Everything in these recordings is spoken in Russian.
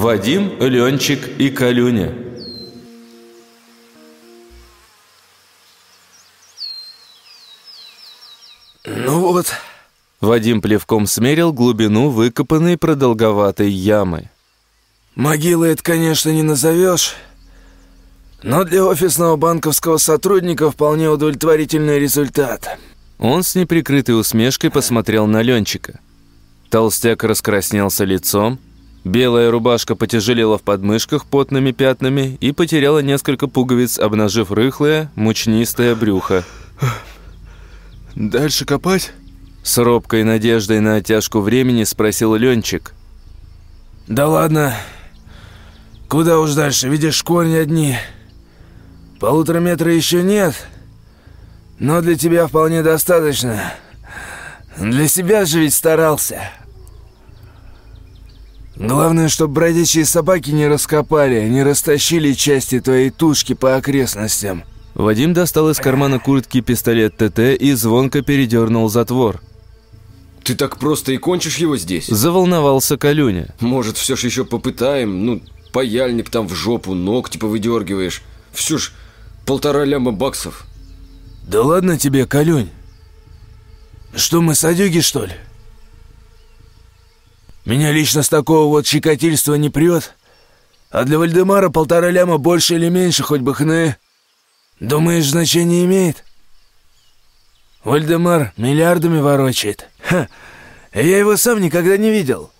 Вадим, Ленчик и Калюня. Ну вот. Вадим плевком смерил глубину выкопанной продолговатой ямы. Могилы это, конечно, не назовешь, но для офисного банковского сотрудника вполне удовлетворительный результат. Он с неприкрытой усмешкой посмотрел на Ленчика. Толстяк раскраснелся лицом, белая рубашка потяжелела в подмышках потными пятнами и потеряла несколько пуговиц, обнажив рыхлое, мучнистое брюхо. «Дальше копать?» С робкой надеждой на оттяжку времени спросил Ленчик. «Да ладно. Куда уж дальше, видишь, корни одни. Полутора метра еще нет, но для тебя вполне достаточно. Для себя же ведь старался». Главное, чтобы бродячие собаки не раскопали, не растащили части твоей тушки по окрестностям. Вадим достал из кармана куртки пистолет ТТ и звонко передернул затвор. Ты так просто и кончишь его здесь? Заволновался Калюня. Может, все ж еще попытаем? Ну, паяльник там в жопу, ногти повыдергиваешь. Все ж полтора ляма баксов. Да ладно тебе, Калюнь. Что мы садюги, что ли? Меня лично с такого вот щекотильства не прет. А для Вальдемара полтора ляма больше или меньше, хоть бы хны. Думаешь, значение имеет? Вальдемар миллиардами ворочает. Ха, я его сам никогда не видел.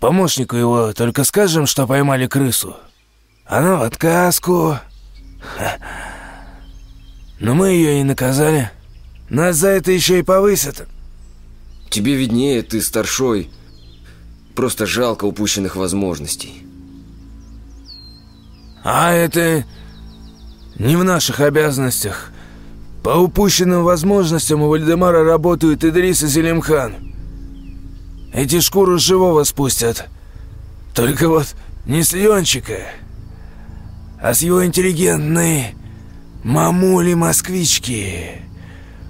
Помощнику его только скажем, что поймали крысу. Она в отказку. Ха. Но мы ее и наказали. Нас за это еще и повысят. Тебе виднее, ты старшой. Просто жалко упущенных возможностей. А это не в наших обязанностях. По упущенным возможностям у Вальдемара работают Идрис и Зелимхан. Эти шкуру живого спустят. Только вот не с Ленчика, а с его интеллигентной мамули-москвички,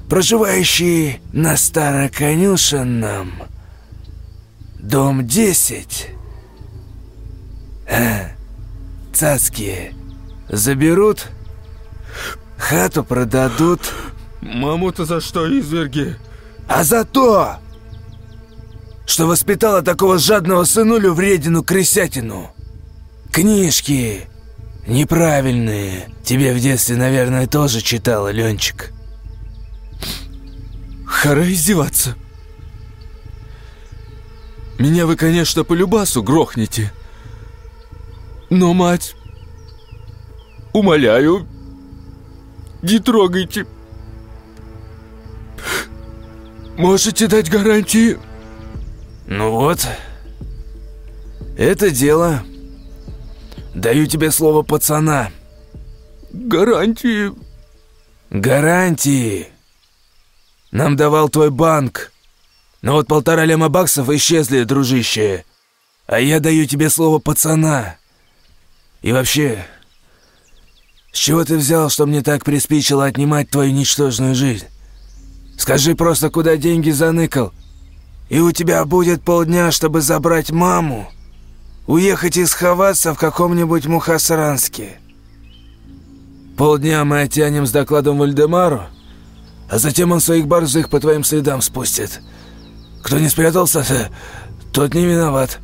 проживающей на Староконюшенном, дом 10. А, цацки заберут, хату продадут. Маму-то за что, изверги? А за то, что воспитала такого жадного сынулю вредину-крысятину. Книжки неправильные. Тебе в детстве, наверное, тоже читала, Ленчик. Хара издеваться. Меня вы, конечно, по любасу грохнете. Но, мать, умоляю, не трогайте. Можете дать гарантии? Ну вот, это дело. Даю тебе слово пацана. Гарантии? Гарантии. Нам давал твой банк. Но вот полтора ляма баксов исчезли, дружище. А я даю тебе слово пацана. И вообще, с чего ты взял, что мне так приспичило отнимать твою ничтожную жизнь? Скажи просто, куда деньги заныкал. И у тебя будет полдня, чтобы забрать маму, уехать и сховаться в каком-нибудь Мухасранске. Полдня мы оттянем с докладом Вальдемару, а затем он своих борзых по твоим следам спустит. Кто не спрятался, тот не виноват.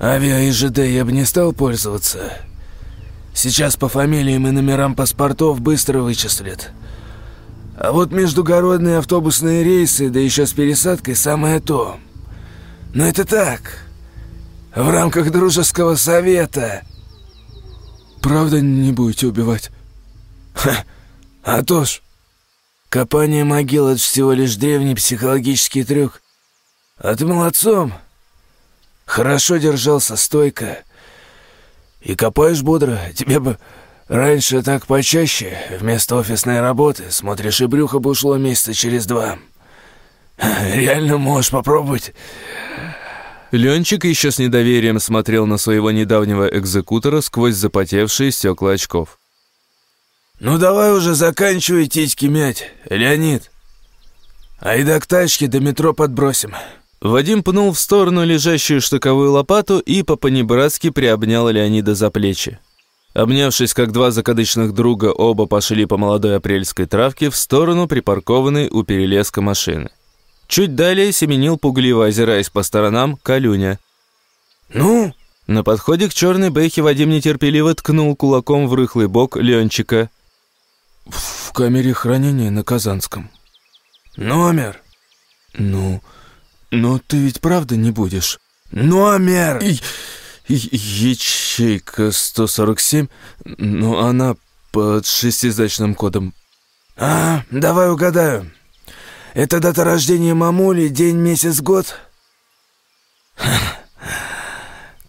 Авиа и ЖД я бы не стал пользоваться. Сейчас по фамилиям и номерам паспортов быстро вычислят. А вот междугородные автобусные рейсы, да еще с пересадкой, самое то. Но это так, в рамках дружеского совета. Правда не будете убивать? Ха, а то ж. Копание могил — это всего лишь древний психологический трюк. А ты молодцом. Хорошо держался, стойко. И копаешь бодро. Тебе бы раньше так почаще. Вместо офисной работы смотришь, и брюхо бы ушло месяца через два. Реально можешь попробовать. Ленчик еще с недоверием смотрел на своего недавнего экзекутора сквозь запотевшие стекла очков. «Ну давай уже заканчивай титьки мять, Леонид. Айда к тачке до метро подбросим». Вадим пнул в сторону лежащую штыковую лопату и по-понебратски приобнял Леонида за плечи. Обнявшись, как два закадычных друга, оба пошли по молодой апрельской травке в сторону припаркованной у перелеска машины. Чуть далее семенил, пугливо озираясь по сторонам, Калюня. «Ну?» На подходе к черной бэхе Вадим нетерпеливо ткнул кулаком в рыхлый бок Ленчика. В камере хранения на Казанском. «Номер?» Ну, но ты ведь правда не будешь? «Номер!» И, и- ячейка 147, но она под шестизначным кодом. «А, давай угадаю. Это дата рождения мамули, день, месяц, год?»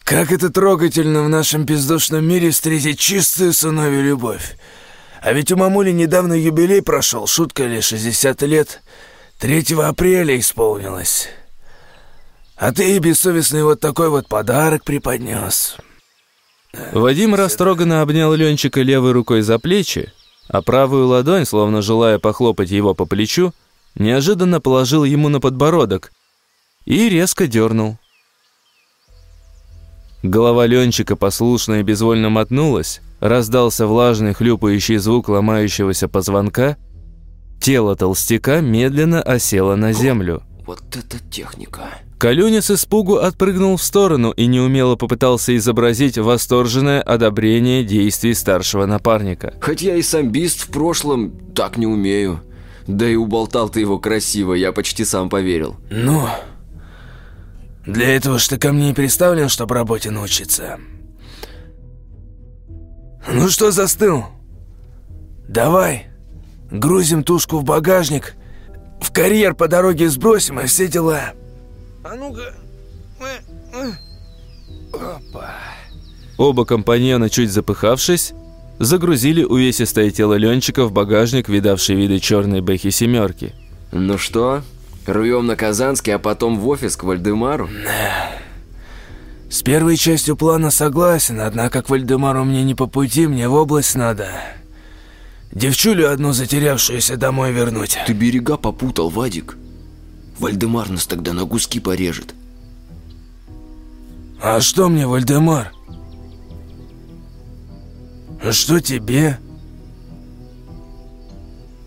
Как это трогательно в нашем бездушном мире встретить чистую сыновью любовь. А ведь у мамули недавно юбилей прошел, шутка ли, 60 лет. 3 апреля исполнилось. А ты ей бессовестный вот такой вот подарок преподнес. Вадим растроганно обнял Ленчика левой рукой за плечи, а правую ладонь, словно желая похлопать его по плечу, неожиданно положил ему на подбородок и резко дернул. Голова Ленчика послушно и безвольно мотнулась, раздался влажный хлюпающий звук ломающегося позвонка, тело толстяка медленно осело на землю. Вот это техника. Калюня с испугу отпрыгнул в сторону и неумело попытался изобразить восторженное одобрение действий старшего напарника. Хоть я и самбист в прошлом, так не умею. Да и уболтал ты его красиво, я почти сам поверил. Ну, для этого ж ты ко мне и представлен, чтобы работе научиться. Ну что застыл? Давай, грузим тушку в багажник, в карьер по дороге сбросим и все дела. А ну-ка. Опа. Оба компаньона, чуть запыхавшись, загрузили увесистое тело Ленчика в багажник, видавший виды черной бэхи семерки. Ну что, рвем на Казанский, а потом в офис к Вальдемару? С первой частью плана согласен, однако к Вальдемару мне не по пути, мне в область надо. Девчулю одну затерявшуюся домой вернуть. Ты берега попутал, Вадик. Вальдемар нас тогда на куски порежет. А что мне, Вальдемар? А что тебе?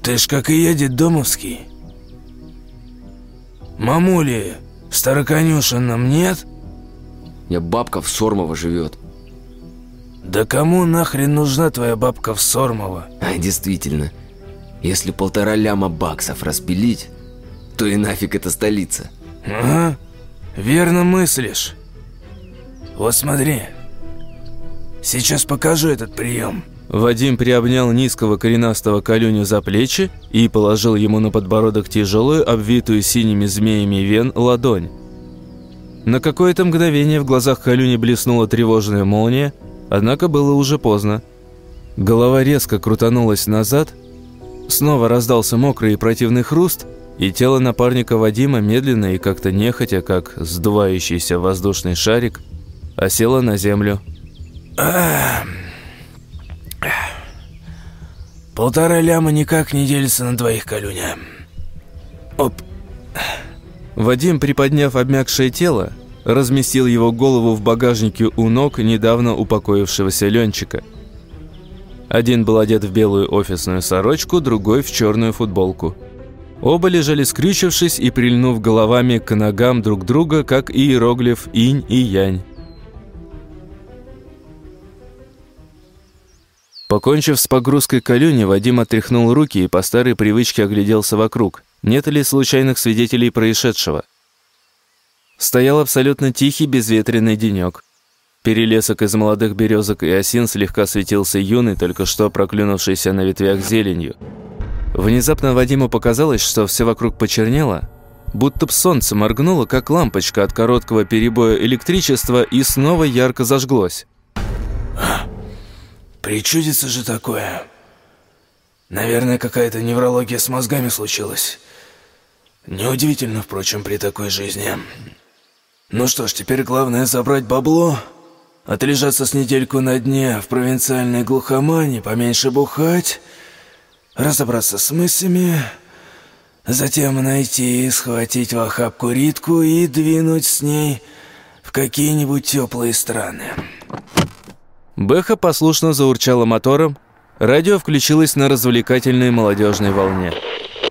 Ты ж как и я, домовский. Мамули, староконюшенном нет? Я бабка в Сормово живет. Да кому нахрен нужна твоя бабка в Сормово? А, действительно, если полтора ляма баксов распилить, то и нафиг это столица. Ага, верно мыслишь. Вот смотри, сейчас покажу этот прием. Вадим приобнял низкого коренастого Калюню за плечи и положил ему на подбородок тяжелую, обвитую синими змеями вен, ладонь. На какое-то мгновение в глазах Калюни блеснула тревожная молния, однако было уже поздно. Голова резко крутанулась назад, снова раздался мокрый и противный хруст, и тело напарника Вадима медленно и как-то нехотя, как сдувающийся воздушный шарик, осело на землю. Полтора ляма никак не делится на двоих, Калюня. Оп. Вадим, приподняв обмякшее тело, разместил его голову в багажнике у ног недавно упокоившегося Ленчика. Один был одет в белую офисную сорочку, другой в черную футболку. Оба лежали скрючившись и прильнув головами к ногам друг друга, как иероглиф инь и янь. Покончив с погрузкой колюни, Вадим отряхнул руки и по старой привычке огляделся вокруг. Нет ли случайных свидетелей происшедшего? Стоял абсолютно тихий, безветренный денек. Перелесок из молодых березок и осин слегка светился юный, только что проклюнувшийся на ветвях зеленью. Внезапно Вадиму показалось, что все вокруг почернело, будто б солнце моргнуло, как лампочка от короткого перебоя электричества, и снова ярко зажглось. Причудится же такое. Наверное, какая-то неврология с мозгами случилась. Неудивительно, впрочем, при такой жизни. Ну что ж, теперь главное забрать бабло, отлежаться с недельку на дне в провинциальной глухомане, поменьше бухать, разобраться с мыслями, Затем найти и схватить в охапку Ритку и двинуть с ней в какие-нибудь теплые страны. Бэха послушно заурчала мотором, радио включилось на развлекательной молодежной волне.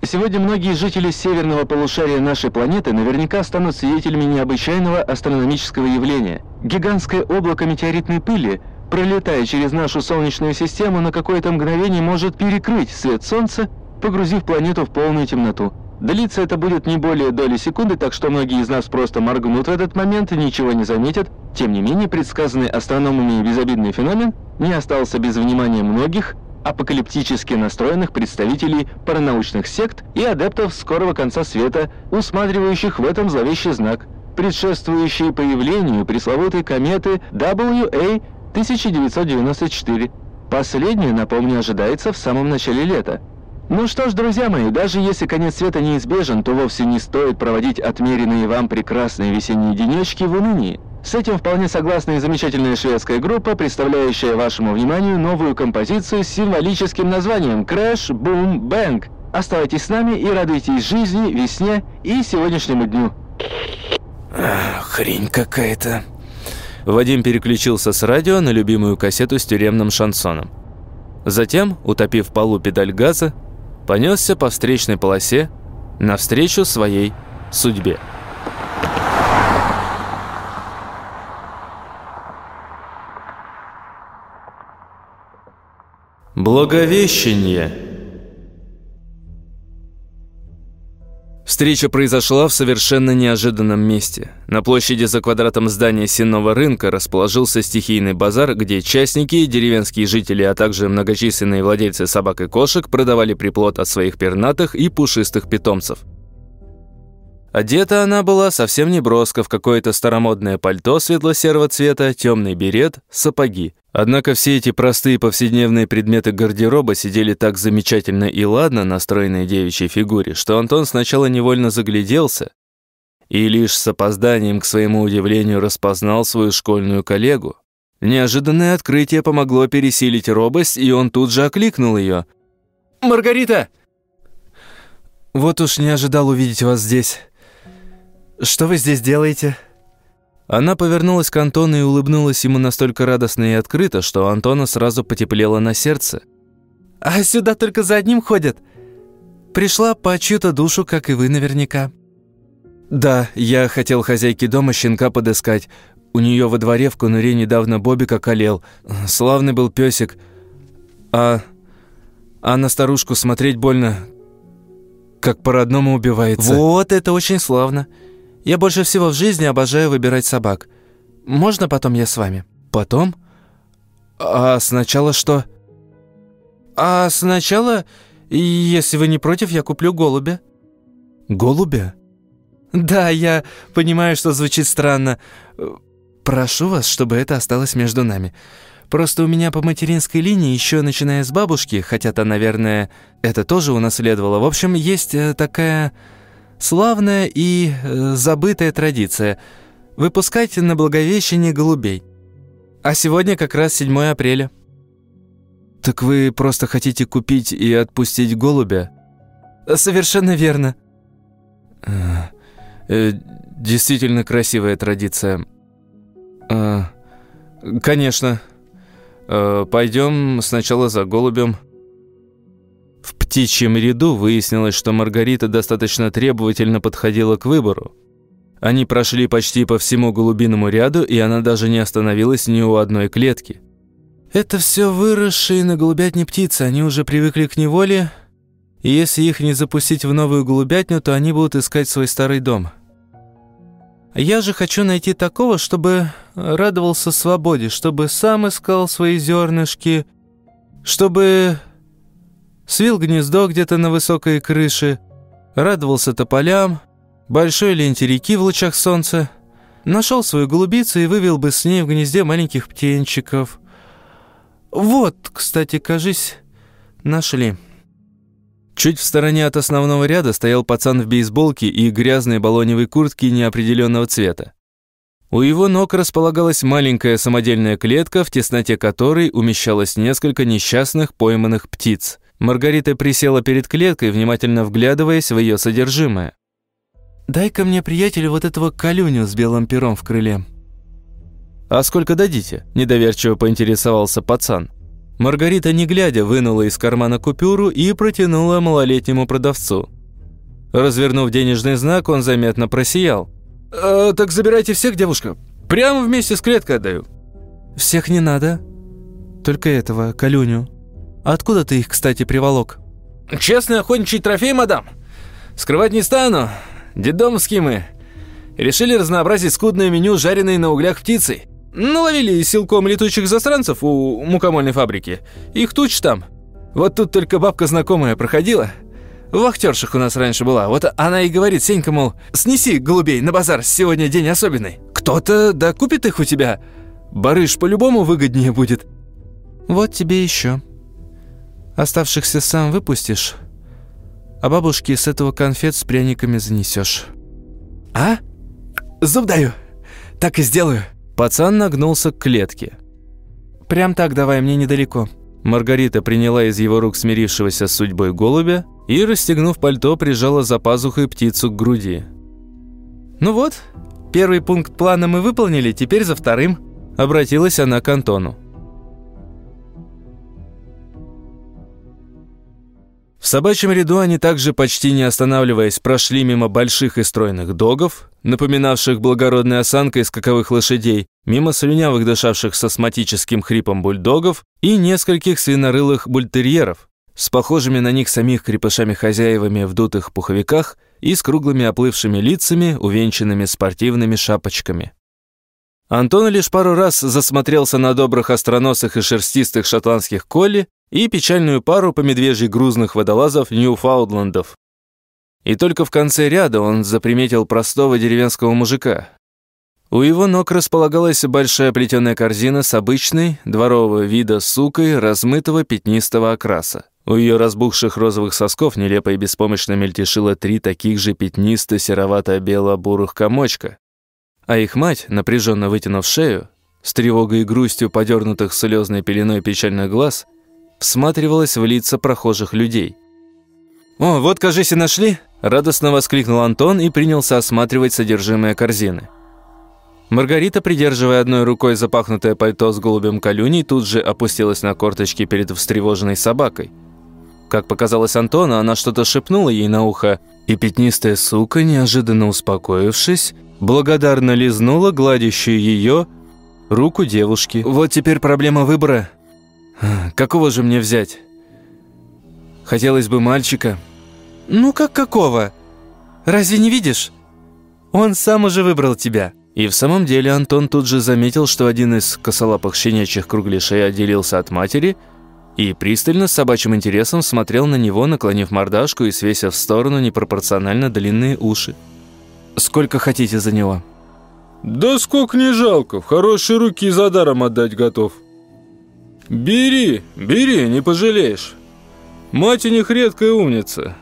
Сегодня многие жители северного полушария нашей планеты наверняка станут свидетелями необычайного астрономического явления. Гигантское облако метеоритной пыли, пролетая через нашу Солнечную систему, на какое-то мгновение может перекрыть свет Солнца погрузив планету в полную темноту. Длиться это будет не более доли секунды, так что многие из нас просто моргнут в этот момент и ничего не заметят. Тем не менее, предсказанный астрономами безобидный феномен не остался без внимания многих апокалиптически настроенных представителей паранаучных сект и адептов скорого конца света, усматривающих в этом зловещий знак, предшествующий появлению пресловутой кометы WA 1994. Последнюю, напомню, ожидается в самом начале лета. Ну что ж, друзья мои, даже если конец света неизбежен, то вовсе не стоит проводить отмеренные вам прекрасные весенние денечки в унынии. С этим вполне согласна и замечательная шведская группа, представляющая вашему вниманию новую композицию с символическим названием Crash Boom Bang. Оставайтесь с нами и радуйтесь жизни, весне и сегодняшнему дню. Ах, хрень какая-то. Вадим переключился с радио на любимую кассету с тюремным шансоном. Затем, утопив полу педаль газа, понесся по встречной полосе навстречу своей судьбе. Благовещение Встреча произошла в совершенно неожиданном месте. На площади за квадратом здания сенного рынка расположился стихийный базар, где частники, деревенские жители, а также многочисленные владельцы собак и кошек продавали приплод от своих пернатых и пушистых питомцев. Одета она была совсем не броско в какое-то старомодное пальто светло-серого цвета, темный берет, сапоги. Однако все эти простые повседневные предметы гардероба сидели так замечательно и ладно на стройной девичьей фигуре, что Антон сначала невольно загляделся и лишь с опозданием, к своему удивлению, распознал свою школьную коллегу. Неожиданное открытие помогло пересилить робость, и он тут же окликнул ее. «Маргарита!» «Вот уж не ожидал увидеть вас здесь. Что вы здесь делаете?» Она повернулась к Антону и улыбнулась ему настолько радостно и открыто, что Антона сразу потеплело на сердце. «А сюда только за одним ходят. Пришла по чью-то душу, как и вы наверняка». «Да, я хотел хозяйке дома щенка подыскать. У нее во дворе в конуре недавно Бобик околел. Славный был песик. А, а на старушку смотреть больно, как по-родному убивается». «Вот это очень славно». Я больше всего в жизни обожаю выбирать собак. Можно потом я с вами? Потом? А сначала что? А сначала, если вы не против, я куплю голубя. Голубя? Да, я понимаю, что звучит странно. Прошу вас, чтобы это осталось между нами. Просто у меня по материнской линии, еще начиная с бабушки, хотя то, наверное, это тоже унаследовало. В общем, есть э, такая Славная и э, забытая традиция – выпускать на Благовещение голубей. А сегодня как раз 7 апреля. Так вы просто хотите купить и отпустить голубя? Совершенно верно. Э, э, действительно красивая традиция. Э, конечно. Э, пойдем сначала за голубем. Птичьем ряду выяснилось, что Маргарита достаточно требовательно подходила к выбору. Они прошли почти по всему голубиному ряду, и она даже не остановилась ни у одной клетки. Это все выросшие на голубятне птицы, они уже привыкли к неволе, и если их не запустить в новую голубятню, то они будут искать свой старый дом. Я же хочу найти такого, чтобы радовался свободе, чтобы сам искал свои зернышки, чтобы свил гнездо где-то на высокой крыше, радовался тополям, большой ленте реки в лучах солнца, нашел свою голубицу и вывел бы с ней в гнезде маленьких птенчиков. Вот, кстати, кажись, нашли. Чуть в стороне от основного ряда стоял пацан в бейсболке и грязной балоневой куртке неопределенного цвета. У его ног располагалась маленькая самодельная клетка, в тесноте которой умещалось несколько несчастных пойманных птиц – Маргарита присела перед клеткой, внимательно вглядываясь в ее содержимое. «Дай-ка мне, приятель, вот этого колюню с белым пером в крыле». «А сколько дадите?» – недоверчиво поинтересовался пацан. Маргарита, не глядя, вынула из кармана купюру и протянула малолетнему продавцу. Развернув денежный знак, он заметно просиял. «Э, «Так забирайте всех, девушка. Прямо вместе с клеткой отдаю». «Всех не надо. Только этого, Калюню. Откуда ты их, кстати, приволок?» «Честный охотничий трофей, мадам. Скрывать не стану. Дедомские мы. Решили разнообразить скудное меню жареной на углях птицей. Наловили силком летучих засранцев у мукомольной фабрики. Их туч там. Вот тут только бабка знакомая проходила. В вахтерших у нас раньше была. Вот она и говорит, Сенька, мол, снеси голубей на базар, сегодня день особенный. Кто-то да купит их у тебя. Барыш по-любому выгоднее будет. Вот тебе еще. Оставшихся сам выпустишь, а бабушке с этого конфет с пряниками занесешь. А? Зуб даю. Так и сделаю. Пацан нагнулся к клетке. «Прям так давай, мне недалеко». Маргарита приняла из его рук смирившегося с судьбой голубя и, расстегнув пальто, прижала за пазухой птицу к груди. «Ну вот, первый пункт плана мы выполнили, теперь за вторым», — обратилась она к Антону. В собачьем ряду они также, почти не останавливаясь, прошли мимо больших и стройных догов, напоминавших благородной осанкой скаковых лошадей, мимо слюнявых дышавших с астматическим хрипом бульдогов и нескольких свинорылых бультерьеров, с похожими на них самих крепышами-хозяевами в дутых пуховиках и с круглыми оплывшими лицами, увенчанными спортивными шапочками. Антон лишь пару раз засмотрелся на добрых остроносых и шерстистых шотландских колли и печальную пару по медвежьей грузных водолазов Ньюфаундлендов. И только в конце ряда он заприметил простого деревенского мужика. У его ног располагалась большая плетеная корзина с обычной, дворового вида сукой размытого пятнистого окраса. У ее разбухших розовых сосков нелепо и беспомощно мельтешило три таких же пятнисто-серовато-бело-бурых комочка. А их мать, напряженно вытянув шею, с тревогой и грустью подернутых слезной пеленой печальных глаз, всматривалась в лица прохожих людей. «О, вот, кажись, и нашли!» – радостно воскликнул Антон и принялся осматривать содержимое корзины. Маргарита, придерживая одной рукой запахнутое пальто с голубем колюней, тут же опустилась на корточки перед встревоженной собакой. Как показалось Антону, она что-то шепнула ей на ухо, и пятнистая сука, неожиданно успокоившись, благодарно лизнула гладящую ее руку девушки. «Вот теперь проблема выбора», Какого же мне взять? Хотелось бы мальчика. Ну как какого? Разве не видишь? Он сам уже выбрал тебя. И в самом деле Антон тут же заметил, что один из косолапых щенячьих кругляшей отделился от матери и пристально с собачьим интересом смотрел на него, наклонив мордашку и свесив в сторону непропорционально длинные уши. «Сколько хотите за него?» «Да сколько не жалко, в хорошие руки за даром отдать готов». «Бери, бери, не пожалеешь. Мать у них редкая умница».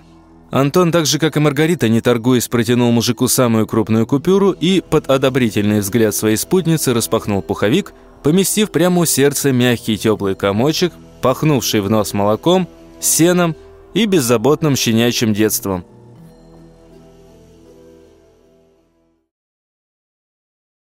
Антон, так же как и Маргарита, не торгуясь, протянул мужику самую крупную купюру и под одобрительный взгляд своей спутницы распахнул пуховик, поместив прямо у сердца мягкий теплый комочек, пахнувший в нос молоком, сеном и беззаботным щенячьим детством –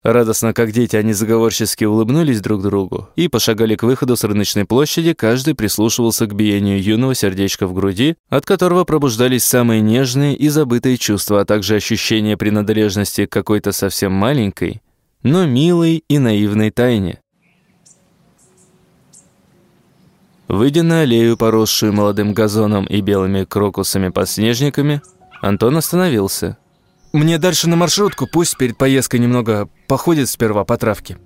Радостно, как дети, они заговорчески улыбнулись друг другу и пошагали к выходу с рыночной площади, каждый прислушивался к биению юного сердечка в груди, от которого пробуждались самые нежные и забытые чувства, а также ощущение принадлежности к какой-то совсем маленькой, но милой и наивной тайне. Выйдя на аллею, поросшую молодым газоном и белыми крокусами-подснежниками, Антон остановился – мне дальше на маршрутку, пусть перед поездкой немного походит сперва по травке».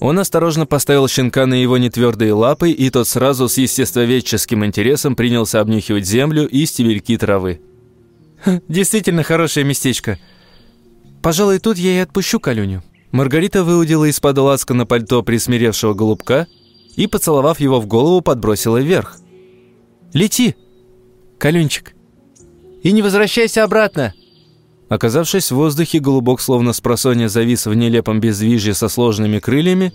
Он осторожно поставил щенка на его нетвердые лапы, и тот сразу с естествоведческим интересом принялся обнюхивать землю и стебельки травы. «Действительно хорошее местечко. Пожалуй, тут я и отпущу Калюню». Маргарита выудила из-под ласка на пальто присмиревшего голубка и, поцеловав его в голову, подбросила вверх. «Лети, Калюнчик, и не возвращайся обратно!» Оказавшись в воздухе, голубок словно с просонья завис в нелепом бездвижье со сложными крыльями,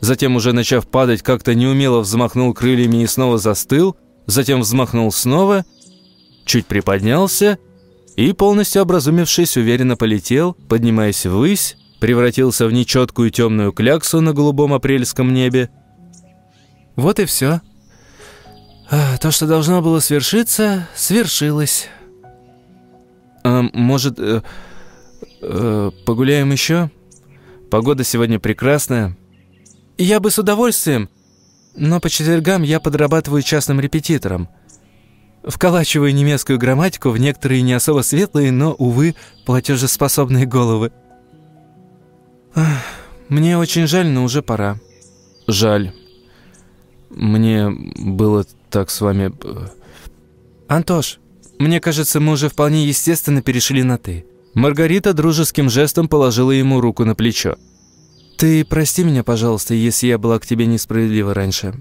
затем уже начав падать, как-то неумело взмахнул крыльями и снова застыл, затем взмахнул снова, чуть приподнялся и, полностью образумившись, уверенно полетел, поднимаясь ввысь, превратился в нечеткую темную кляксу на голубом апрельском небе. Вот и все. А, то, что должно было свершиться, свершилось. А, может, э, э, погуляем еще? Погода сегодня прекрасная. Я бы с удовольствием, но по четвергам я подрабатываю частным репетитором. Вколачиваю немецкую грамматику в некоторые не особо светлые, но, увы, платежеспособные головы. Мне очень жаль, но уже пора. Жаль. Мне было так с вами... Э, Антош, мне кажется, мы уже вполне естественно перешли на «ты». Маргарита дружеским жестом положила ему руку на плечо. «Ты прости меня, пожалуйста, если я была к тебе несправедлива раньше.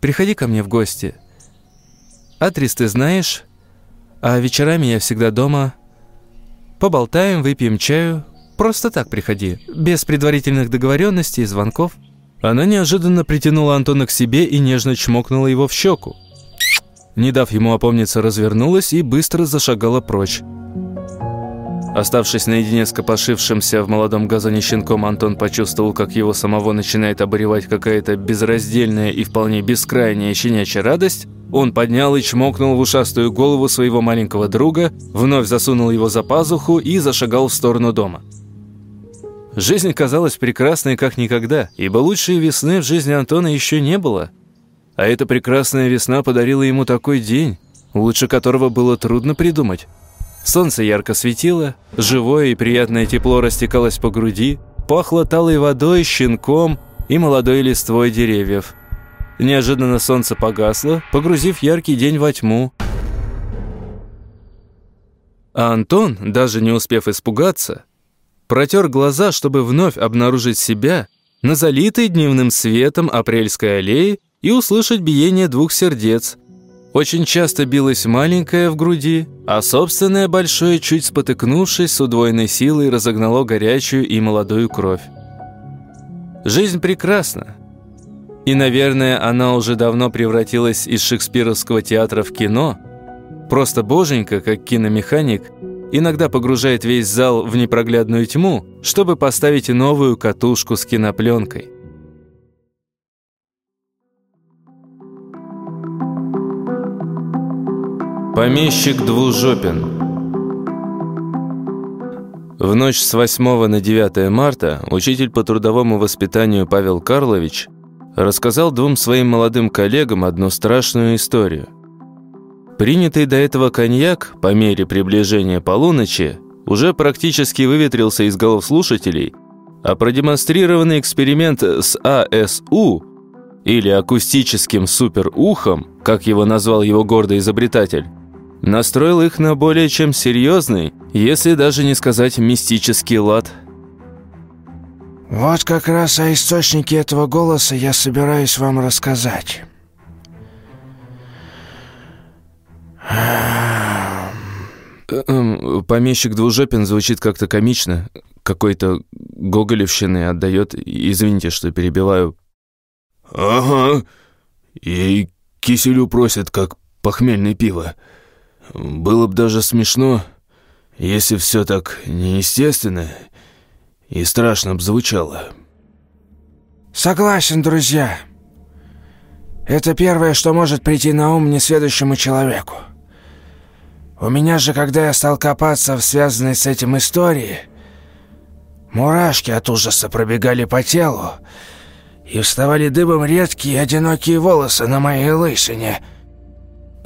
Приходи ко мне в гости. Адрес ты знаешь, а вечерами я всегда дома. Поболтаем, выпьем чаю. Просто так приходи, без предварительных договоренностей и звонков». Она неожиданно притянула Антона к себе и нежно чмокнула его в щеку. Не дав ему опомниться, развернулась и быстро зашагала прочь. Оставшись наедине с копошившимся в молодом газоне щенком, Антон почувствовал, как его самого начинает обуревать какая-то безраздельная и вполне бескрайняя щенячья радость. Он поднял и чмокнул в ушастую голову своего маленького друга, вновь засунул его за пазуху и зашагал в сторону дома. Жизнь казалась прекрасной как никогда, ибо лучшей весны в жизни Антона еще не было. А эта прекрасная весна подарила ему такой день, лучше которого было трудно придумать. Солнце ярко светило, живое и приятное тепло растекалось по груди, пахло талой водой, щенком и молодой листвой деревьев. Неожиданно солнце погасло, погрузив яркий день во тьму. А Антон, даже не успев испугаться, протер глаза, чтобы вновь обнаружить себя на залитой дневным светом апрельской аллее и услышать биение двух сердец – очень часто билось маленькое в груди, а собственное большое, чуть спотыкнувшись, с удвоенной силой разогнало горячую и молодую кровь. Жизнь прекрасна. И, наверное, она уже давно превратилась из шекспировского театра в кино. Просто боженька, как киномеханик, иногда погружает весь зал в непроглядную тьму, чтобы поставить новую катушку с кинопленкой. Помещик Двужопин В ночь с 8 на 9 марта учитель по трудовому воспитанию Павел Карлович рассказал двум своим молодым коллегам одну страшную историю. Принятый до этого коньяк, по мере приближения полуночи, уже практически выветрился из голов слушателей, а продемонстрированный эксперимент с АСУ, или акустическим суперухом, как его назвал его гордый изобретатель, настроил их на более чем серьезный, если даже не сказать мистический лад. Вот как раз о источнике этого голоса я собираюсь вам рассказать. Эм, помещик Двужопин звучит как-то комично, какой-то гоголевщины отдает. Извините, что перебиваю. Ага, и киселю просят, как похмельное пиво. Было бы даже смешно, если все так неестественно и страшно бы звучало. Согласен, друзья. Это первое, что может прийти на ум несведущему человеку. У меня же, когда я стал копаться в связанной с этим истории, мурашки от ужаса пробегали по телу, и вставали дыбом редкие одинокие волосы на моей лысине —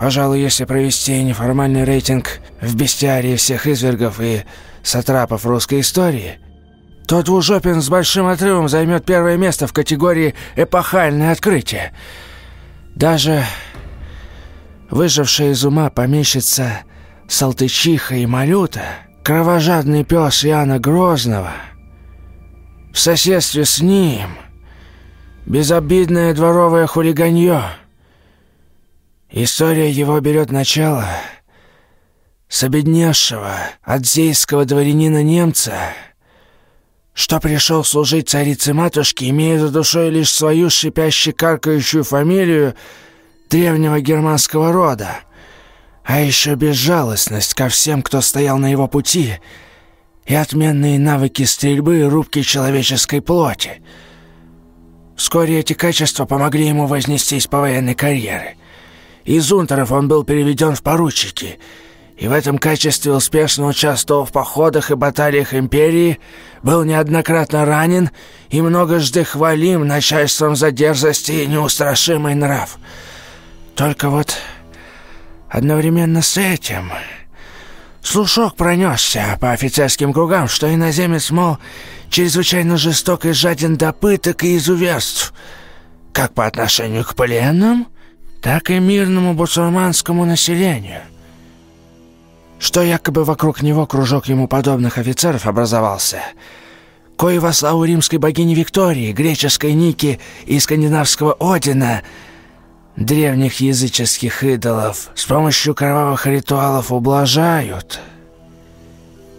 Пожалуй, если провести неформальный рейтинг в бестиарии всех извергов и сатрапов русской истории, то Двужопин с большим отрывом займет первое место в категории «эпохальное открытие». Даже выжившая из ума помещица Салтычиха и Малюта, кровожадный пес Яна Грозного, в соседстве с ним безобидное дворовое хулиганье — История его берет начало с обедневшего адзейского дворянина-немца, что пришел служить царице-матушке, имея за душой лишь свою шипяще каркающую фамилию, древнего германского рода, а еще безжалостность ко всем, кто стоял на его пути, и отменные навыки стрельбы и рубки человеческой плоти. Вскоре эти качества помогли ему вознестись по военной карьере. Из унтеров он был переведен в поручики — и в этом качестве успешно участвовал в походах и баталиях империи, был неоднократно ранен и многожды хвалим начальством за дерзость и неустрашимый нрав. Только вот одновременно с этим слушок пронесся по офицерским кругам, что иноземец, мол, чрезвычайно жесток и жаден до пыток и изуверств, как по отношению к пленным, так и мирному бусурманскому населению что якобы вокруг него кружок ему подобных офицеров образовался. Кое во славу римской богини Виктории, греческой Ники и скандинавского Одина, древних языческих идолов, с помощью кровавых ритуалов ублажают.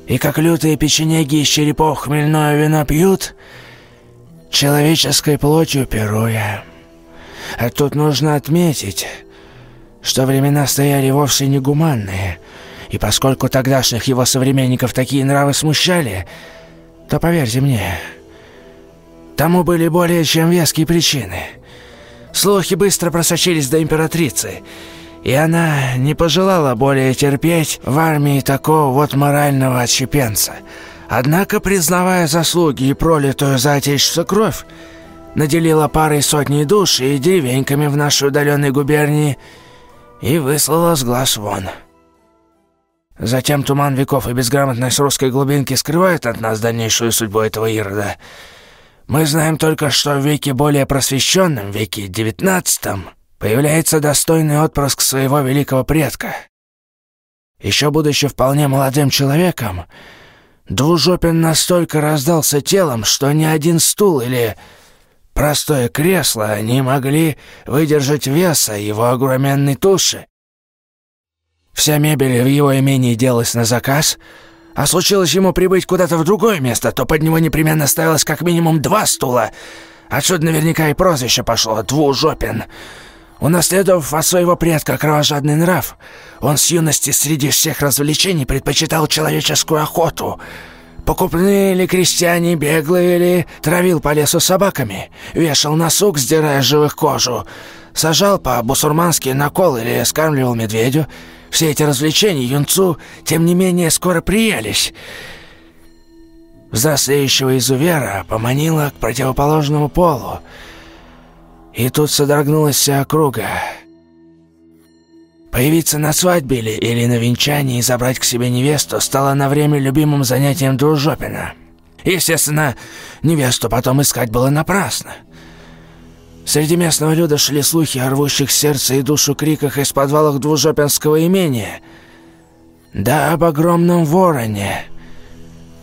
И как лютые печенеги из черепов хмельное вино пьют, человеческой плотью пируя. А тут нужно отметить, что времена стояли вовсе не гуманные — и поскольку тогдашних его современников такие нравы смущали, то, поверьте мне, тому были более чем веские причины. Слухи быстро просочились до императрицы, и она не пожелала более терпеть в армии такого вот морального отщепенца. Однако, признавая заслуги и пролитую за отечество кровь, наделила парой сотней душ и деревеньками в нашей удаленной губернии и выслала с глаз вон. Затем туман веков и безграмотность русской глубинки скрывают от нас дальнейшую судьбу этого Ирода. Мы знаем только, что в веке более просвещенном, веке девятнадцатом, появляется достойный отпрыск своего великого предка. Еще будучи вполне молодым человеком, Двужопин настолько раздался телом, что ни один стул или простое кресло не могли выдержать веса его огроменной туши. Вся мебель в его имении делалась на заказ, а случилось ему прибыть куда-то в другое место, то под него непременно ставилось как минимум два стула. Отсюда наверняка и прозвище пошло «Двужопин». Унаследовав от своего предка кровожадный нрав, он с юности среди всех развлечений предпочитал человеческую охоту. Покупные или крестьяне, беглые или травил по лесу собаками, вешал на сук, сдирая живых кожу, сажал по-бусурмански на кол или скармливал медведю, все эти развлечения юнцу, тем не менее, скоро приелись. Взрослеющего изувера поманила к противоположному полу. И тут содрогнулась вся округа. Появиться на свадьбе или, или на венчании и забрать к себе невесту стало на время любимым занятием Дружопина. Естественно, невесту потом искать было напрасно. Среди местного люда шли слухи о рвущих сердце и душу криках из подвалов двужопинского имения. Да об огромном вороне,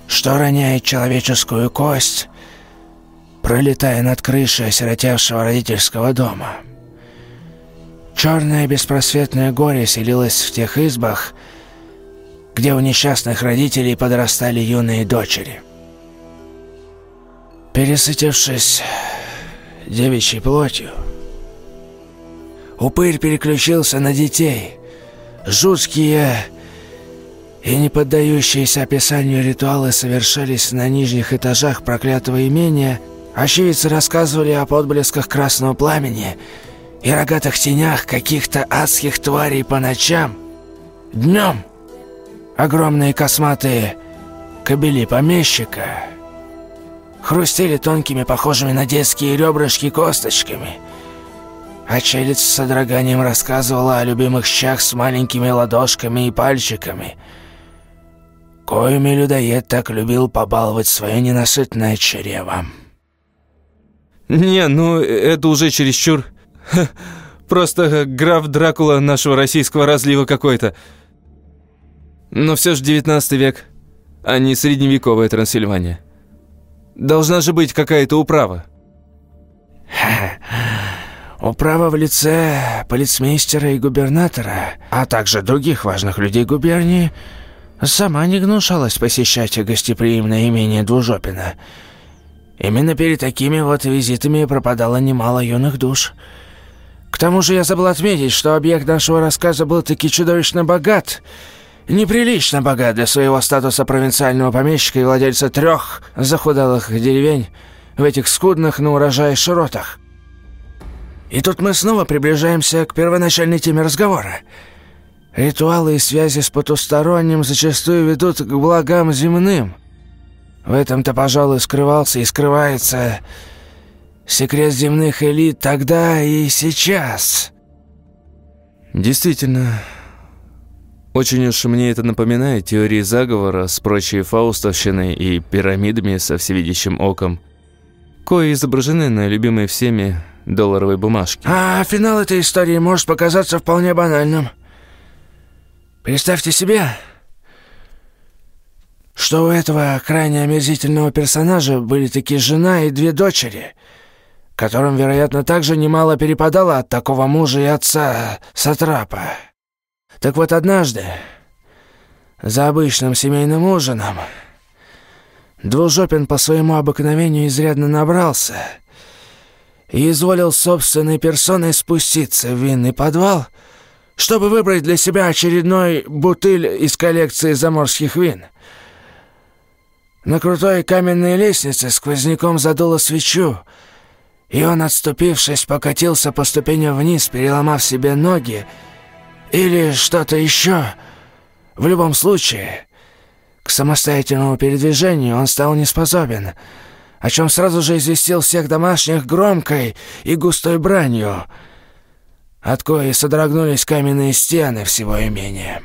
что роняет человеческую кость, пролетая над крышей осиротевшего родительского дома. Черное беспросветное горе селилось в тех избах, где у несчастных родителей подрастали юные дочери. Пересытившись девичьей плотью. Упырь переключился на детей. Жуткие и не поддающиеся описанию ритуалы совершались на нижних этажах проклятого имения. Очевидцы рассказывали о подблесках красного пламени и рогатых тенях каких-то адских тварей по ночам. Днем огромные косматые кобели помещика хрустели тонкими, похожими на детские ребрышки косточками. А челюсть с содроганием рассказывала о любимых щах с маленькими ладошками и пальчиками, коими людоед так любил побаловать свое ненасытное чрево. «Не, ну это уже чересчур. Просто граф Дракула нашего российского разлива какой-то. Но все же 19 век, а не средневековая Трансильвания». Должна же быть какая-то управа. Управа в лице полицмейстера и губернатора, а также других важных людей губернии, сама не гнушалась посещать гостеприимное имение Двужопина. Именно перед такими вот визитами пропадало немало юных душ. К тому же я забыл отметить, что объект нашего рассказа был таки чудовищно богат. Неприлично богат для своего статуса провинциального помещика и владельца трех захудалых деревень в этих скудных на урожай широтах. И тут мы снова приближаемся к первоначальной теме разговора. Ритуалы и связи с потусторонним зачастую ведут к благам земным. В этом-то, пожалуй, скрывался и скрывается секрет земных элит тогда и сейчас. Действительно, очень уж мне это напоминает теории заговора с прочей фаустовщиной и пирамидами со всевидящим оком, кои изображены на любимой всеми долларовой бумажке. А финал этой истории может показаться вполне банальным. Представьте себе, что у этого крайне омерзительного персонажа были такие жена и две дочери, которым, вероятно, также немало перепадало от такого мужа и отца Сатрапа. Так вот однажды, за обычным семейным ужином, Двужопин по своему обыкновению изрядно набрался и изволил собственной персоной спуститься в винный подвал, чтобы выбрать для себя очередной бутыль из коллекции заморских вин. На крутой каменной лестнице сквозняком задуло свечу, и он, отступившись, покатился по ступеням вниз, переломав себе ноги, или что-то еще. В любом случае, к самостоятельному передвижению он стал неспособен, о чем сразу же известил всех домашних громкой и густой бранью, от коей содрогнулись каменные стены всего имения.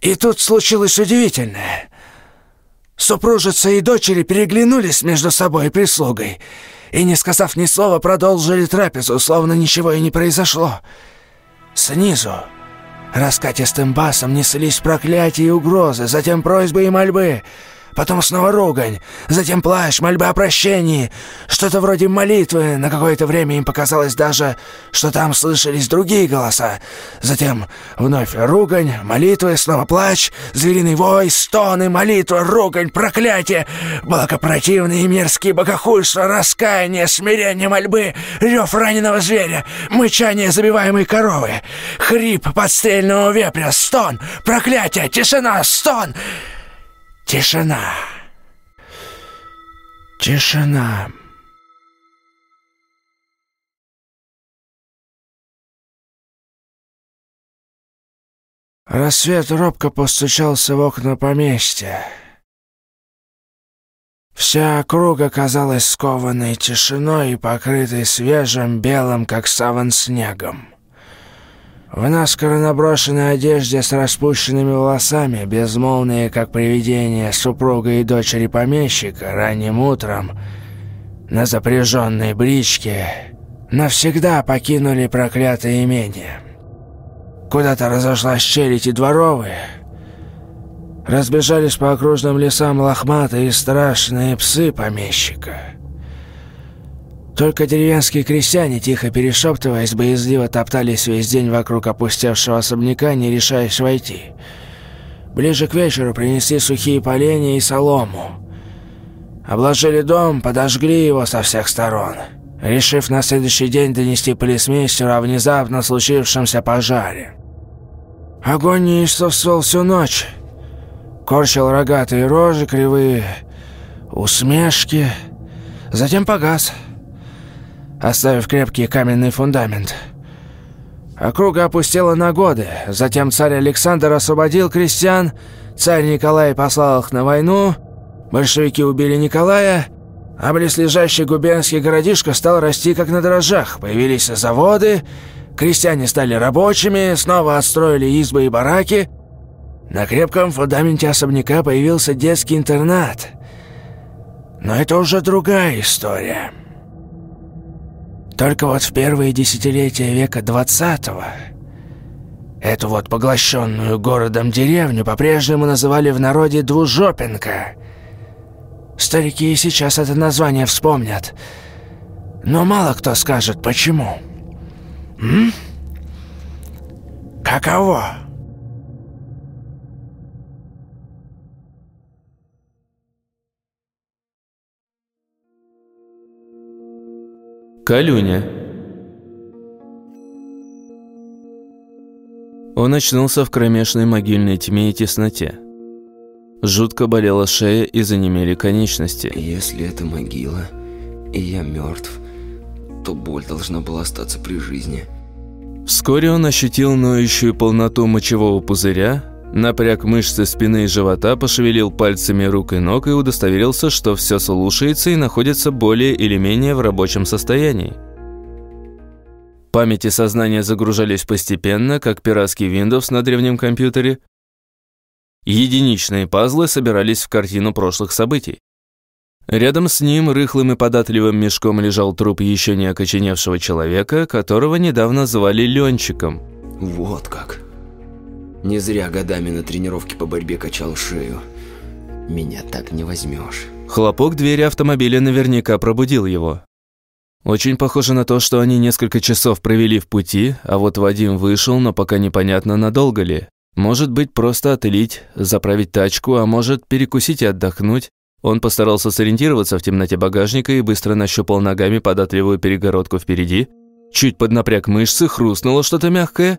И тут случилось удивительное. Супружица и дочери переглянулись между собой и прислугой, и, не сказав ни слова, продолжили трапезу, словно ничего и не произошло. Снизу Раскатистым басом неслись проклятия и угрозы, затем просьбы и мольбы — потом снова ругань, затем плащ, мольба о прощении, что-то вроде молитвы. На какое-то время им показалось даже, что там слышались другие голоса. Затем вновь ругань, молитвы, снова плач, звериный вой, стоны, молитва, ругань, проклятие, благопротивные и мерзкие богохульства, раскаяние, смирение мольбы, рев раненого зверя, мычание забиваемой коровы, хрип подстрельного вепря, стон, проклятие, тишина, стон — Тишина. Тишина. Рассвет робко постучался в окна поместья. Вся округа казалась скованной тишиной и покрытой свежим белым, как саван, снегом. В наскоро наброшенной одежде с распущенными волосами, безмолвные, как привидения, супруга и дочери помещика, ранним утром на запряженной бричке навсегда покинули проклятое имение. Куда-то разошлась челядь и дворовые. Разбежались по окружным лесам лохматые и страшные псы помещика — только деревенские крестьяне, тихо перешептываясь, боязливо топтались весь день вокруг опустевшего особняка, не решаясь войти. Ближе к вечеру принесли сухие поленья и солому. Обложили дом, подожгли его со всех сторон, решив на следующий день донести полисмейстеру о внезапно случившемся пожаре. Огонь неистовствовал всю ночь. Корчил рогатые рожи, кривые усмешки. Затем погас оставив крепкий каменный фундамент. Округа опустела на годы. Затем царь Александр освободил крестьян, царь Николай послал их на войну, большевики убили Николая, а близлежащий губернский городишко стал расти как на дрожжах. Появились заводы, крестьяне стали рабочими, снова отстроили избы и бараки. На крепком фундаменте особняка появился детский интернат. Но это уже другая история. Только вот в первые десятилетия века двадцатого эту вот поглощенную городом деревню по-прежнему называли в народе Двужопинка. Старики и сейчас это название вспомнят. Но мало кто скажет, почему. М? Каково? Калюня. Он очнулся в кромешной могильной тьме и тесноте. Жутко болела шея и занемели конечности. Если это могила, и я мертв, то боль должна была остаться при жизни. Вскоре он ощутил ноющую полноту мочевого пузыря, напряг мышцы спины и живота, пошевелил пальцами рук и ног и удостоверился, что все слушается и находится более или менее в рабочем состоянии. Память и сознание загружались постепенно, как пиратский Windows на древнем компьютере, Единичные пазлы собирались в картину прошлых событий. Рядом с ним рыхлым и податливым мешком лежал труп еще не окоченевшего человека, которого недавно звали Ленчиком. Вот как. Не зря годами на тренировке по борьбе качал шею. Меня так не возьмешь. Хлопок двери автомобиля наверняка пробудил его. Очень похоже на то, что они несколько часов провели в пути, а вот Вадим вышел, но пока непонятно, надолго ли. Может быть, просто отлить, заправить тачку, а может, перекусить и отдохнуть. Он постарался сориентироваться в темноте багажника и быстро нащупал ногами податливую перегородку впереди. Чуть поднапряг мышцы, хрустнуло что-то мягкое,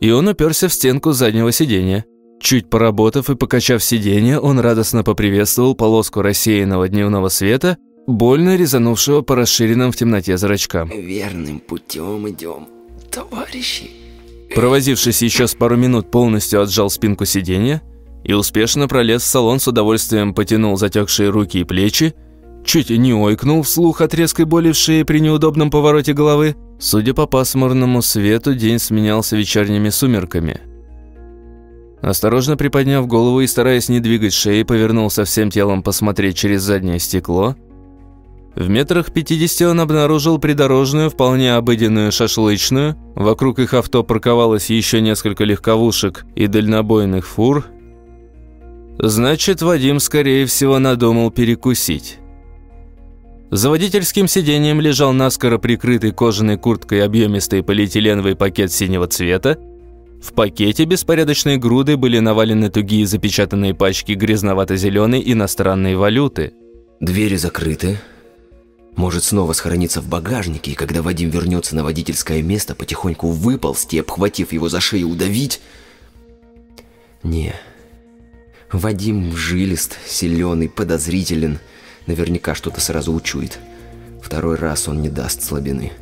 и он уперся в стенку заднего сиденья. Чуть поработав и покачав сиденье, он радостно поприветствовал полоску рассеянного дневного света, больно резанувшего по расширенным в темноте зрачкам. Верным путем идем, товарищи. Провозившись еще с пару минут, полностью отжал спинку сиденья и успешно пролез в салон, с удовольствием потянул затекшие руки и плечи, чуть не ойкнул вслух от резкой боли в шее при неудобном повороте головы. Судя по пасмурному свету, день сменялся вечерними сумерками. Осторожно приподняв голову и стараясь не двигать шеи, повернулся всем телом посмотреть через заднее стекло – в метрах 50 он обнаружил придорожную, вполне обыденную шашлычную. Вокруг их авто парковалось еще несколько легковушек и дальнобойных фур. Значит, Вадим, скорее всего, надумал перекусить. За водительским сиденьем лежал наскоро прикрытый кожаной курткой объемистый полиэтиленовый пакет синего цвета. В пакете беспорядочной груды были навалены тугие запечатанные пачки грязновато-зеленой иностранной валюты. Двери закрыты, может снова схорониться в багажнике, и когда Вадим вернется на водительское место, потихоньку выползти, обхватив его за шею, удавить? Не. Вадим жилист, силен подозрителен. Наверняка что-то сразу учует. Второй раз он не даст слабины.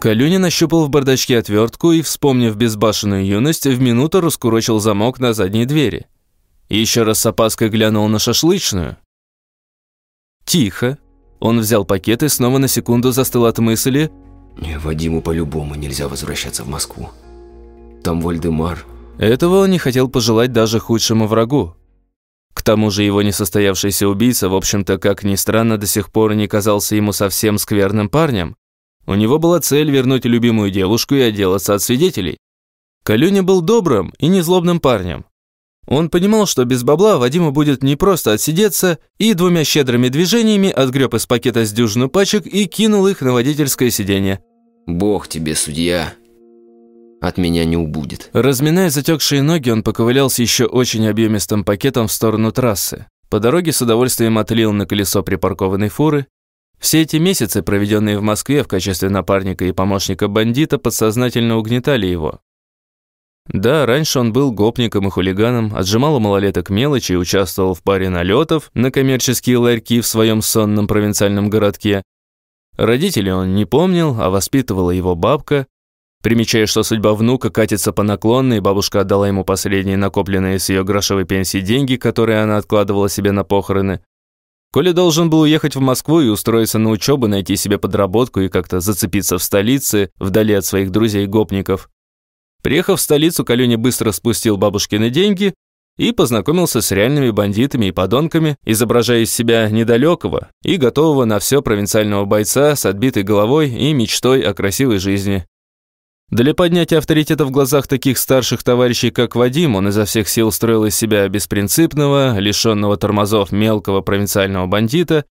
Калюня нащупал в бардачке отвертку и, вспомнив безбашенную юность, в минуту раскурочил замок на задней двери. еще раз с опаской глянул на шашлычную. Тихо, он взял пакет и снова на секунду застыл от мысли. Не, Вадиму по-любому нельзя возвращаться в Москву. Там Вольдемар. Этого он не хотел пожелать даже худшему врагу. К тому же его несостоявшийся убийца, в общем-то, как ни странно, до сих пор не казался ему совсем скверным парнем. У него была цель вернуть любимую девушку и отделаться от свидетелей. Калюня был добрым и незлобным парнем. Он понимал, что без бабла Вадиму будет не просто отсидеться, и двумя щедрыми движениями отгреб из пакета с дюжину пачек и кинул их на водительское сиденье. «Бог тебе, судья, от меня не убудет». Разминая затекшие ноги, он поковылял с еще очень объемистым пакетом в сторону трассы. По дороге с удовольствием отлил на колесо припаркованной фуры. Все эти месяцы, проведенные в Москве в качестве напарника и помощника бандита, подсознательно угнетали его. Да, раньше он был гопником и хулиганом, отжимал у малолеток мелочи и участвовал в паре налетов на коммерческие ларьки в своем сонном провинциальном городке. Родителей он не помнил, а воспитывала его бабка. Примечая, что судьба внука катится по наклонной, бабушка отдала ему последние накопленные с ее грошовой пенсии деньги, которые она откладывала себе на похороны. Коля должен был уехать в Москву и устроиться на учебу, найти себе подработку и как-то зацепиться в столице, вдали от своих друзей-гопников. Приехав в столицу, Калюня быстро спустил бабушкины деньги и познакомился с реальными бандитами и подонками, изображая из себя недалекого и готового на все провинциального бойца с отбитой головой и мечтой о красивой жизни. Для поднятия авторитета в глазах таких старших товарищей, как Вадим, он изо всех сил строил из себя беспринципного, лишенного тормозов мелкого провинциального бандита.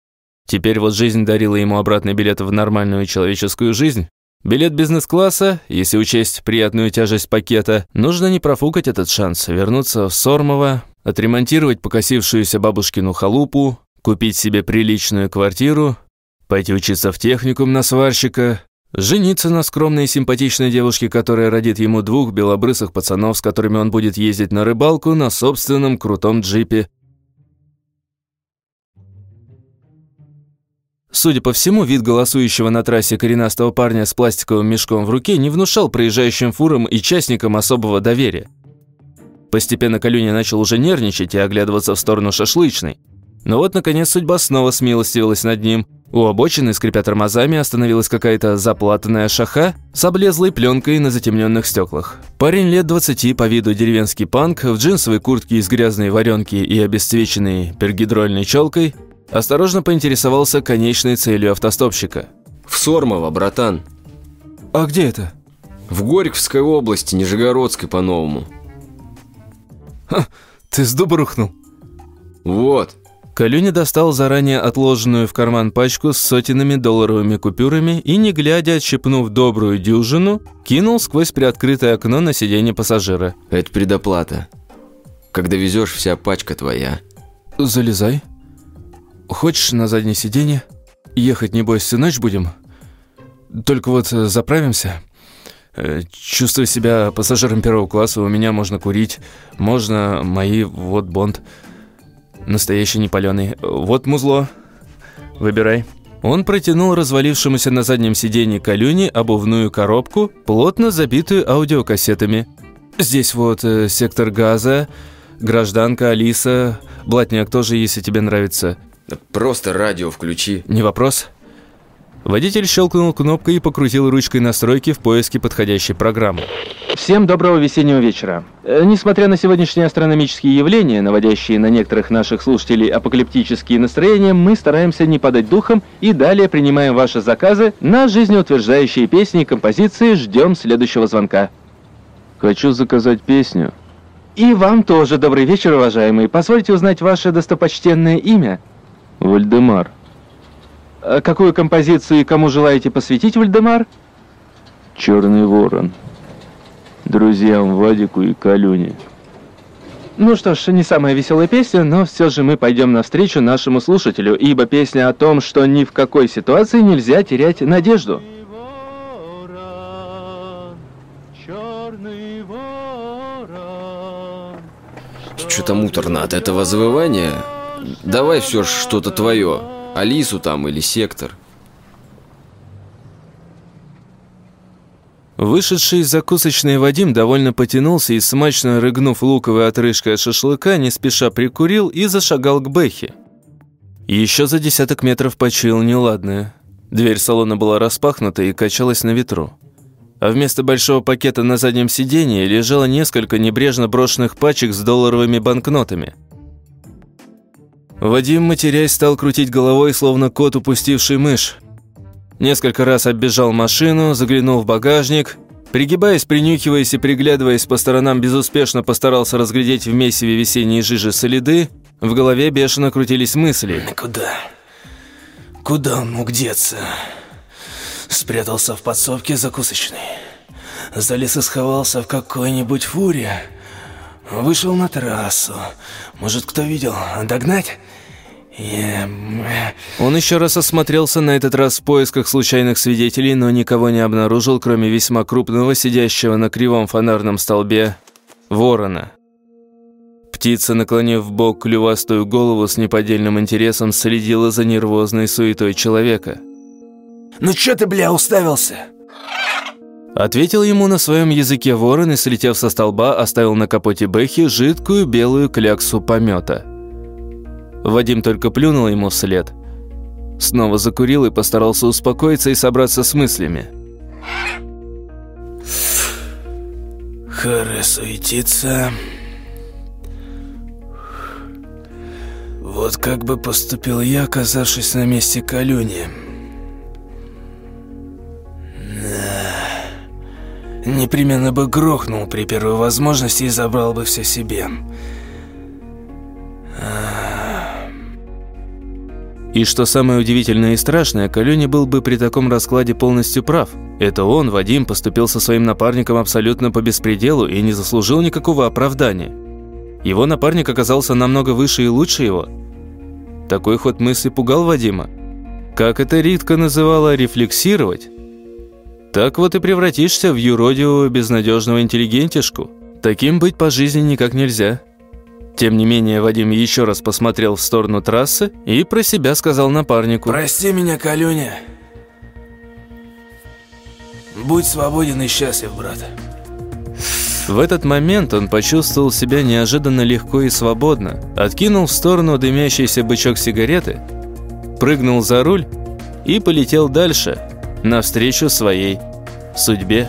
Теперь вот жизнь дарила ему обратный билет в нормальную человеческую жизнь, Билет бизнес-класса, если учесть приятную тяжесть пакета, нужно не профукать этот шанс, вернуться в Сормово, отремонтировать покосившуюся бабушкину халупу, купить себе приличную квартиру, пойти учиться в техникум на сварщика, Жениться на скромной и симпатичной девушке, которая родит ему двух белобрысых пацанов, с которыми он будет ездить на рыбалку на собственном крутом джипе. Судя по всему, вид голосующего на трассе коренастого парня с пластиковым мешком в руке не внушал проезжающим фурам и частникам особого доверия. Постепенно Калюня начал уже нервничать и оглядываться в сторону шашлычной. Но вот, наконец, судьба снова смилостивилась над ним – у обочины, скрипя тормозами, остановилась какая-то заплатанная шаха с облезлой пленкой на затемненных стеклах. Парень лет 20, по виду деревенский панк, в джинсовой куртке из грязной варенки и обесцвеченной пергидрольной челкой, осторожно поинтересовался конечной целью автостопщика. В Сормово, братан. «А где это?» В Горьковской области, Нижегородской по-новому. «Ха, ты с дуба рухнул?» «Вот, Калюня достал заранее отложенную в карман пачку с сотенными долларовыми купюрами и, не глядя, отщепнув добрую дюжину, кинул сквозь приоткрытое окно на сиденье пассажира. «Это предоплата. Когда везешь, вся пачка твоя». «Залезай. Хочешь на заднее сиденье? Ехать, небось, всю ночь будем? Только вот заправимся». Э, чувствую себя пассажиром первого класса, у меня можно курить, можно мои, вот, бонд. Настоящий не паленый. Вот музло. Выбирай. Он протянул развалившемуся на заднем сиденье Калюне обувную коробку, плотно забитую аудиокассетами. Здесь вот э, сектор газа, гражданка Алиса, блатняк тоже, если тебе нравится. Просто радио включи. Не вопрос. Водитель щелкнул кнопкой и покрутил ручкой настройки в поиске подходящей программы. Всем доброго весеннего вечера. Э, несмотря на сегодняшние астрономические явления, наводящие на некоторых наших слушателей апокалиптические настроения, мы стараемся не падать духом и далее принимаем ваши заказы на жизнеутверждающие песни и композиции. Ждем следующего звонка. Хочу заказать песню. И вам тоже добрый вечер, уважаемые. Позвольте узнать ваше достопочтенное имя. Вальдемар. А какую композицию и кому желаете посвятить, Вальдемар? «Черный ворон». Друзьям Вадику и Калюне. Ну что ж, не самая веселая песня, но все же мы пойдем навстречу нашему слушателю, ибо песня о том, что ни в какой ситуации нельзя терять надежду. Что-то муторно от этого завывания. Давай все что-то твое. Алису там или сектор. Вышедший из закусочной Вадим довольно потянулся и, смачно рыгнув луковой отрыжкой от шашлыка, не спеша прикурил и зашагал к Бэхе. Еще за десяток метров почуял неладное. Дверь салона была распахнута и качалась на ветру. А вместо большого пакета на заднем сиденье лежало несколько небрежно брошенных пачек с долларовыми банкнотами – Вадим, матерясь, стал крутить головой, словно кот, упустивший мышь. Несколько раз оббежал машину, заглянул в багажник. Пригибаясь, принюхиваясь и приглядываясь по сторонам, безуспешно постарался разглядеть в месиве весенней жижи солиды. В голове бешено крутились мысли. «Куда? Куда он мог деться?» Спрятался в подсобке закусочной. Залез и сховался в какой-нибудь фуре. Вышел на трассу. Может, кто видел? Догнать? Он еще раз осмотрелся, на этот раз в поисках случайных свидетелей, но никого не обнаружил, кроме весьма крупного, сидящего на кривом фонарном столбе, ворона. Птица, наклонив в бок клювастую голову с неподдельным интересом, следила за нервозной суетой человека. «Ну чё ты, бля, уставился?» Ответил ему на своем языке ворон и, слетев со столба, оставил на капоте Бэхи жидкую белую кляксу помета. Вадим только плюнул ему вслед. Снова закурил и постарался успокоиться и собраться с мыслями. Харе суетиться. Вот как бы поступил я, оказавшись на месте Калюни. Непременно бы грохнул при первой возможности и забрал бы все себе. И что самое удивительное и страшное, Калюня был бы при таком раскладе полностью прав. Это он, Вадим, поступил со своим напарником абсолютно по беспределу и не заслужил никакого оправдания. Его напарник оказался намного выше и лучше его. Такой ход мысли пугал Вадима. Как это Ритка называла «рефлексировать»? Так вот и превратишься в юродивого безнадежного интеллигентишку. Таким быть по жизни никак нельзя. Тем не менее, Вадим еще раз посмотрел в сторону трассы и про себя сказал напарнику. «Прости меня, Калюня. Будь свободен и счастлив, брат». В этот момент он почувствовал себя неожиданно легко и свободно, откинул в сторону дымящийся бычок сигареты, прыгнул за руль и полетел дальше, навстречу своей судьбе.